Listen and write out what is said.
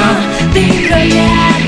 Yeah, yeah.